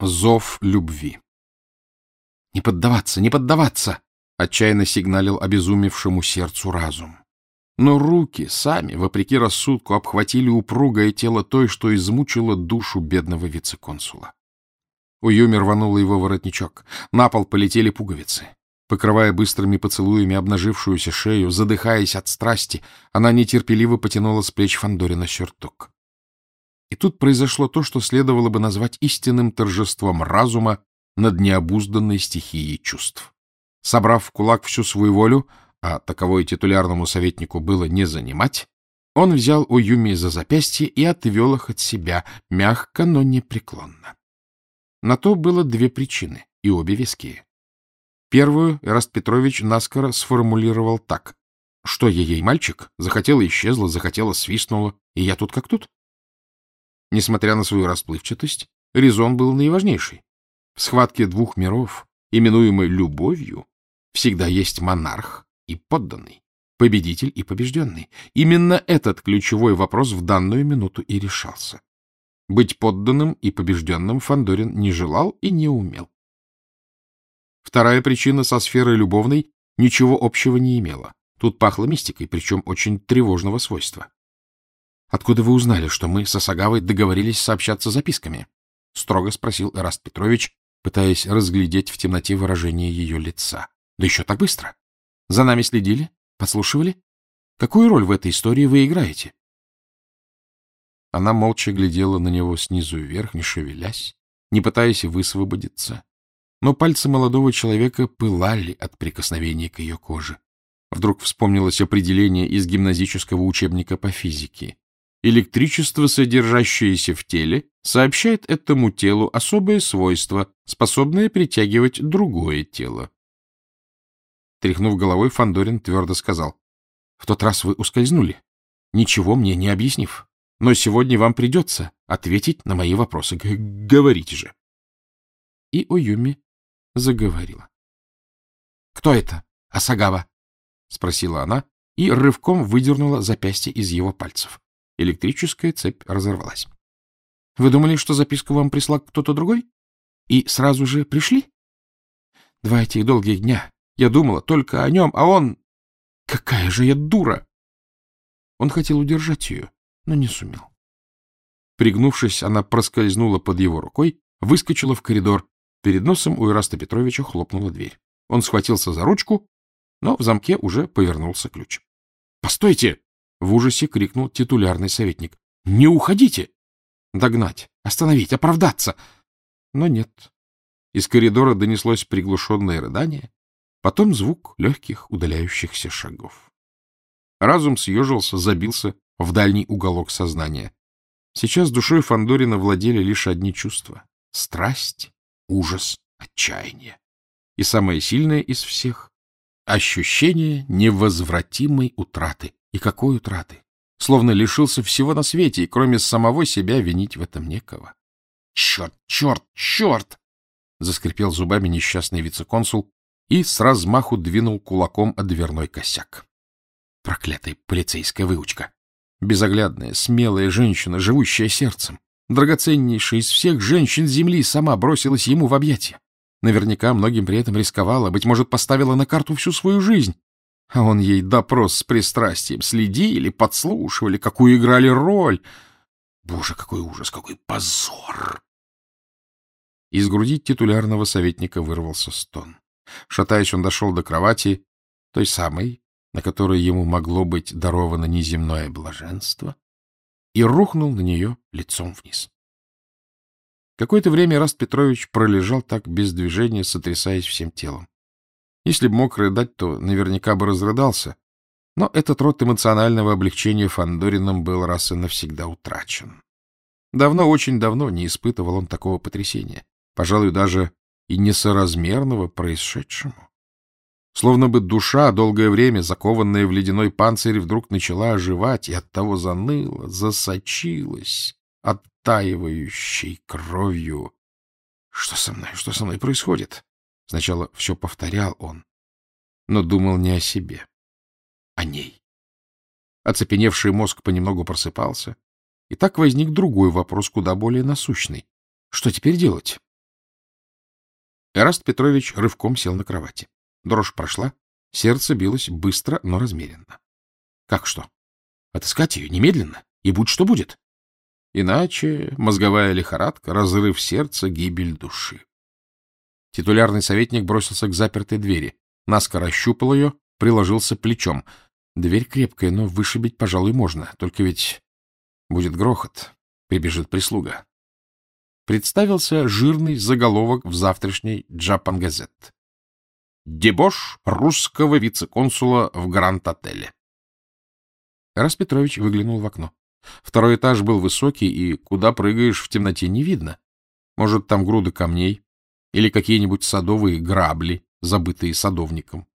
Зов любви. «Не поддаваться, не поддаваться!» — отчаянно сигналил обезумевшему сердцу разум. Но руки сами, вопреки рассудку, обхватили упругое тело той, что измучило душу бедного вице-консула. У Юми его воротничок. На пол полетели пуговицы. Покрывая быстрыми поцелуями обнажившуюся шею, задыхаясь от страсти, она нетерпеливо потянула с плеч Фандорина сюртук. И тут произошло то, что следовало бы назвать истинным торжеством разума над необузданной стихией чувств. Собрав в кулак всю свою волю, а таковой титулярному советнику было не занимать, он взял Уюми за запястье и отвел их от себя, мягко, но непреклонно. На то было две причины, и обе веские. Первую Эраст Петрович наскоро сформулировал так. Что я ей, мальчик? Захотела — исчезла, захотела — свистнула, и я тут как тут. Несмотря на свою расплывчатость, резон был наиважнейший. В схватке двух миров, именуемой любовью, всегда есть монарх и подданный, победитель и побежденный. Именно этот ключевой вопрос в данную минуту и решался. Быть подданным и побежденным Фандорин не желал и не умел. Вторая причина со сферой любовной ничего общего не имела. Тут пахло мистикой, причем очень тревожного свойства. Откуда вы узнали, что мы с Осагавой договорились сообщаться записками? — строго спросил Эраст Петрович, пытаясь разглядеть в темноте выражение ее лица. — Да еще так быстро. За нами следили? Подслушивали? Какую роль в этой истории вы играете? Она молча глядела на него снизу вверх, не шевелясь, не пытаясь высвободиться. Но пальцы молодого человека пылали от прикосновения к ее коже. Вдруг вспомнилось определение из гимназического учебника по физике. Электричество, содержащееся в теле, сообщает этому телу особое свойство, способное притягивать другое тело. Тряхнув головой, Фандорин твердо сказал. — В тот раз вы ускользнули, ничего мне не объяснив. Но сегодня вам придется ответить на мои вопросы. Г Говорите же. И Оюми заговорила. — Кто это? Асагава? — спросила она и рывком выдернула запястье из его пальцев. Электрическая цепь разорвалась. — Вы думали, что записку вам прислал кто-то другой? И сразу же пришли? Два этих долгих дня я думала только о нем, а он... Какая же я дура! Он хотел удержать ее, но не сумел. Пригнувшись, она проскользнула под его рукой, выскочила в коридор. Перед носом у Ираста Петровича хлопнула дверь. Он схватился за ручку, но в замке уже повернулся ключ. — Постойте! — в ужасе крикнул титулярный советник. — Не уходите! Догнать, остановить, оправдаться! Но нет. Из коридора донеслось приглушенное рыдание, потом звук легких удаляющихся шагов. Разум съежился, забился в дальний уголок сознания. Сейчас душой Фандорина владели лишь одни чувства — страсть, ужас, отчаяние. И самое сильное из всех — ощущение невозвратимой утраты. И какой утраты? Словно лишился всего на свете, и кроме самого себя винить в этом некого. «Черт, черт, черт!» — заскрипел зубами несчастный вице-консул и с размаху двинул кулаком о дверной косяк. Проклятая полицейская выучка! Безоглядная, смелая женщина, живущая сердцем, драгоценнейшая из всех женщин Земли, сама бросилась ему в объятия. Наверняка многим при этом рисковала, быть может, поставила на карту всю свою жизнь. А он ей допрос с пристрастием следили, подслушивали, какую играли роль. Боже, какой ужас, какой позор! Из груди титулярного советника вырвался стон. Шатаясь, он дошел до кровати, той самой, на которой ему могло быть даровано неземное блаженство, и рухнул на нее лицом вниз. Какое-то время Раст Петрович пролежал так без движения, сотрясаясь всем телом. Если бы мог рыдать, то наверняка бы разрыдался, но этот род эмоционального облегчения Фандорином был раз и навсегда утрачен. Давно, очень давно не испытывал он такого потрясения, пожалуй, даже и несоразмерного происшедшему. Словно бы душа, долгое время закованная в ледяной панцирь, вдруг начала оживать и оттого заныла, засочилась оттаивающей кровью. Что со мной, что со мной происходит? Сначала все повторял он, но думал не о себе, о ней. Оцепеневший мозг понемногу просыпался, и так возник другой вопрос, куда более насущный. Что теперь делать? Эраст Петрович рывком сел на кровати. Дрожь прошла, сердце билось быстро, но размеренно. Как что? Отыскать ее немедленно, и будь что будет. Иначе мозговая лихорадка, разрыв сердца, гибель души. Титулярный советник бросился к запертой двери, наскоро ощупал ее, приложился плечом. Дверь крепкая, но вышибить, пожалуй, можно. Только ведь будет грохот, прибежит прислуга. Представился жирный заголовок в завтрашней Джапан-газет. Дебош русского вице-консула в Гранд-отеле. Раз Петрович выглянул в окно. Второй этаж был высокий, и куда прыгаешь в темноте не видно. Может, там груды камней или какие-нибудь садовые грабли, забытые садовником.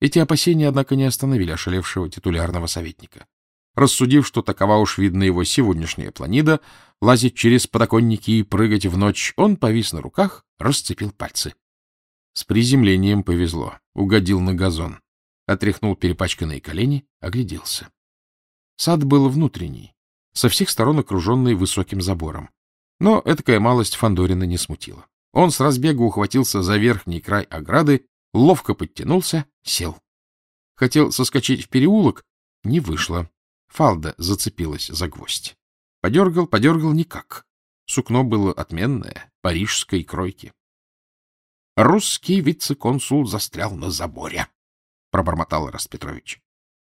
Эти опасения, однако, не остановили ошалевшего титулярного советника. Рассудив, что такова уж видна его сегодняшняя планида, лазить через подоконники и прыгать в ночь, он повис на руках, расцепил пальцы. С приземлением повезло, угодил на газон, отряхнул перепачканные колени, огляделся. Сад был внутренний, со всех сторон окруженный высоким забором. Но этакая малость Фандорина не смутила. Он с разбегу ухватился за верхний край ограды, ловко подтянулся, сел. Хотел соскочить в переулок, не вышло. Фалда зацепилась за гвоздь. Подергал, подергал никак. Сукно было отменное, парижской кройки. Русский вице-консул застрял на заборе, — пробормотал Раст Петрович.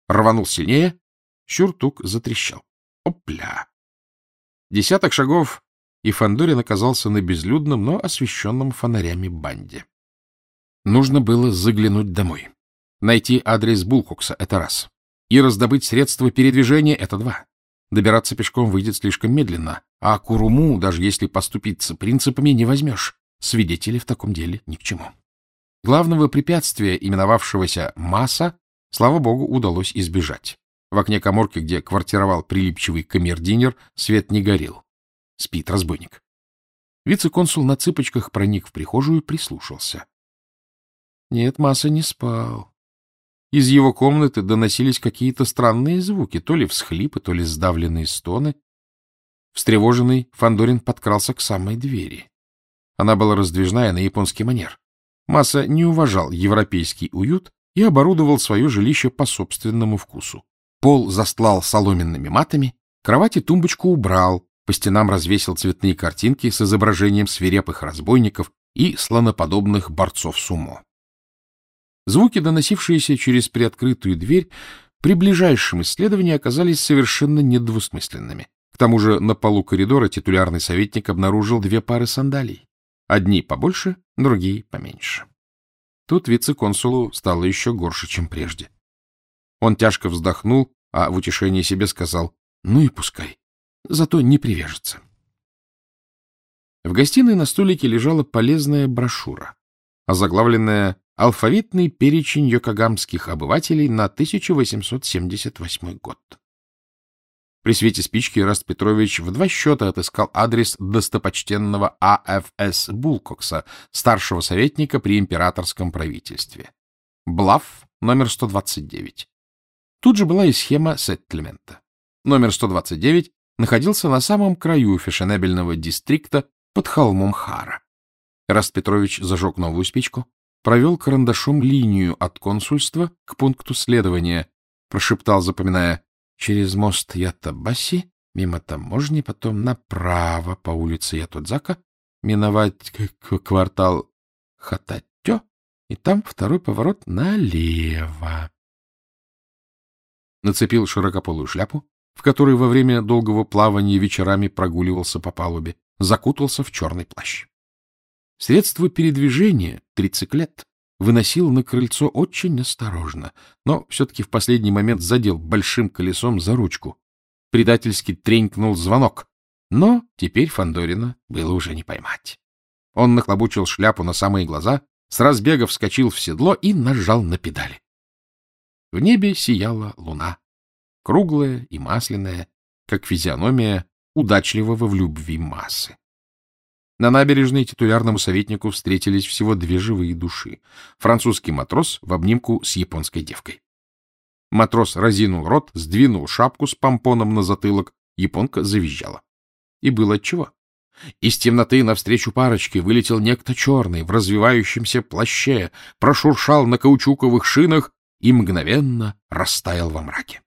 Рванул сильнее, Сюртук затрещал. Опля! Десяток шагов, и Фандорин оказался на безлюдном, но освещенном фонарями банде. Нужно было заглянуть домой. Найти адрес Булкокса — это раз. И раздобыть средства передвижения — это два. Добираться пешком выйдет слишком медленно, а Куруму, даже если поступиться принципами, не возьмешь. Свидетели в таком деле ни к чему. Главного препятствия, именовавшегося масса, слава богу, удалось избежать. В окне коморки, где квартировал прилипчивый камердинер, свет не горел. Спит разбойник. Вице-консул на цыпочках проник в прихожую и прислушался. Нет, Масса не спал. Из его комнаты доносились какие-то странные звуки, то ли всхлипы, то ли сдавленные стоны. Встревоженный, Фандорин подкрался к самой двери. Она была раздвижная на японский манер. Масса не уважал европейский уют и оборудовал свое жилище по собственному вкусу. Пол застлал соломенными матами, кровать и тумбочку убрал, по стенам развесил цветные картинки с изображением свирепых разбойников и слоноподобных борцов сумо. Звуки, доносившиеся через приоткрытую дверь, при ближайшем исследовании оказались совершенно недвусмысленными. К тому же на полу коридора титулярный советник обнаружил две пары сандалий. Одни побольше, другие поменьше. Тут вице-консулу стало еще горше, чем прежде. Он тяжко вздохнул, а в утешение себе сказал, ну и пускай, зато не привяжется. В гостиной на столике лежала полезная брошюра, озаглавленная «Алфавитный перечень йокогамских обывателей на 1878 год». При свете спички Раст Петрович в два счета отыскал адрес достопочтенного А.Ф.С. Булкокса, старшего советника при императорском правительстве. Блаф, номер 129. Тут же была и схема сеттельмента. Номер 129 находился на самом краю фешенебельного дистрикта под холмом Хара. Раст Петрович зажег новую спичку, провел карандашом линию от консульства к пункту следования, прошептал, запоминая «Через мост Ятабаси, мимо таможни, потом направо по улице Ятудзака, миновать квартал Хататё, и там второй поворот налево» нацепил широкополую шляпу, в которой во время долгого плавания вечерами прогуливался по палубе, закутался в черный плащ. Средство передвижения, трициклет, выносил на крыльцо очень осторожно, но все-таки в последний момент задел большим колесом за ручку. Предательски тренькнул звонок, но теперь Фандорина было уже не поймать. Он нахлобучил шляпу на самые глаза, с разбега вскочил в седло и нажал на педали. В небе сияла луна, круглая и масляная, как физиономия удачливого в любви массы. На набережной титулярному советнику встретились всего две живые души. Французский матрос в обнимку с японской девкой. Матрос разинул рот, сдвинул шапку с помпоном на затылок, японка завизжала. И было отчего. Из темноты навстречу парочке вылетел некто черный в развивающемся плаще, прошуршал на каучуковых шинах и мгновенно растаял во мраке.